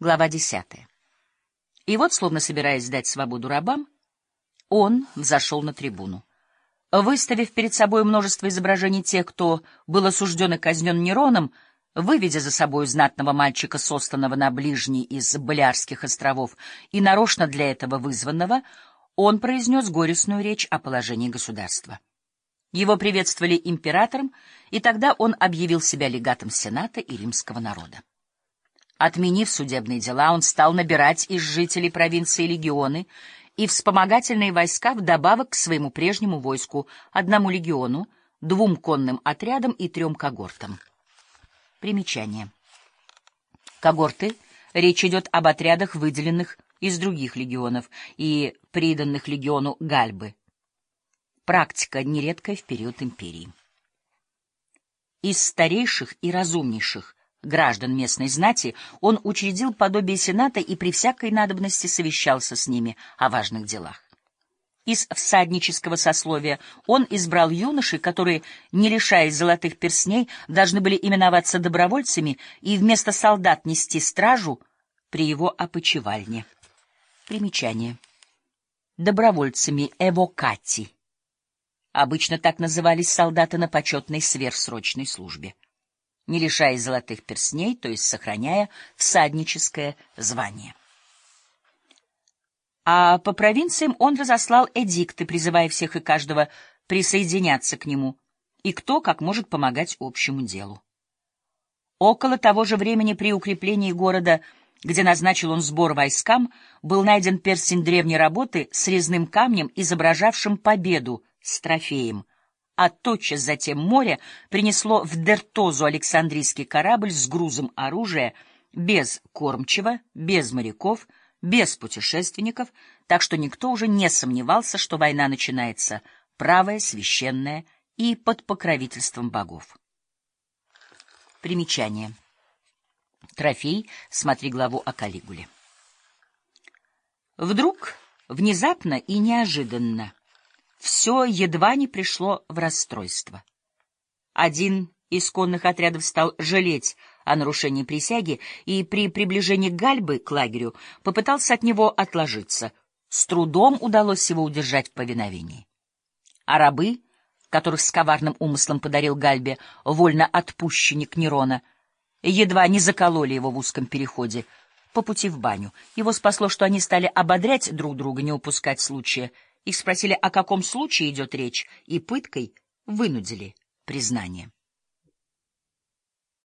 Глава десятая. И вот, словно собираясь дать свободу рабам, он взошел на трибуну. Выставив перед собой множество изображений тех, кто был осужден и казнен Нероном, выведя за собой знатного мальчика, состанного на ближний из Балиарских островов и нарочно для этого вызванного, он произнес горестную речь о положении государства. Его приветствовали императором, и тогда он объявил себя легатом Сената и римского народа. Отменив судебные дела, он стал набирать из жителей провинции легионы и вспомогательные войска вдобавок к своему прежнему войску, одному легиону, двум конным отрядам и трем когортам. Примечание. Когорты — речь идет об отрядах, выделенных из других легионов и приданных легиону Гальбы. Практика, нередкая в период империи. Из старейших и разумнейших граждан местной знати, он учредил подобие сената и при всякой надобности совещался с ними о важных делах. Из всаднического сословия он избрал юношей, которые, не лишаясь золотых перстней, должны были именоваться добровольцами и вместо солдат нести стражу при его опочивальне. Примечание. Добровольцами эвокати. Обычно так назывались солдаты на почетной сверхсрочной службе не лишаясь золотых перстней, то есть сохраняя всадническое звание. А по провинциям он разослал эдикты, призывая всех и каждого присоединяться к нему, и кто как может помогать общему делу. Около того же времени при укреплении города, где назначил он сбор войскам, был найден перстень древней работы с резным камнем, изображавшим победу с трофеем, а тотчас затем море принесло в Дертозу Александрийский корабль с грузом оружия без кормчего, без моряков, без путешественников, так что никто уже не сомневался, что война начинается правая, священная и под покровительством богов. Примечание. Трофей, смотри главу о Калигуле. Вдруг, внезапно и неожиданно, все едва не пришло в расстройство. Один из конных отрядов стал жалеть о нарушении присяги и при приближении Гальбы к лагерю попытался от него отложиться. С трудом удалось его удержать в повиновении. А рабы, которых с коварным умыслом подарил Гальбе вольно отпущенник Нерона, едва не закололи его в узком переходе по пути в баню. Его спасло, что они стали ободрять друг друга, не упускать случая — их спросили, о каком случае идет речь, и пыткой вынудили признание.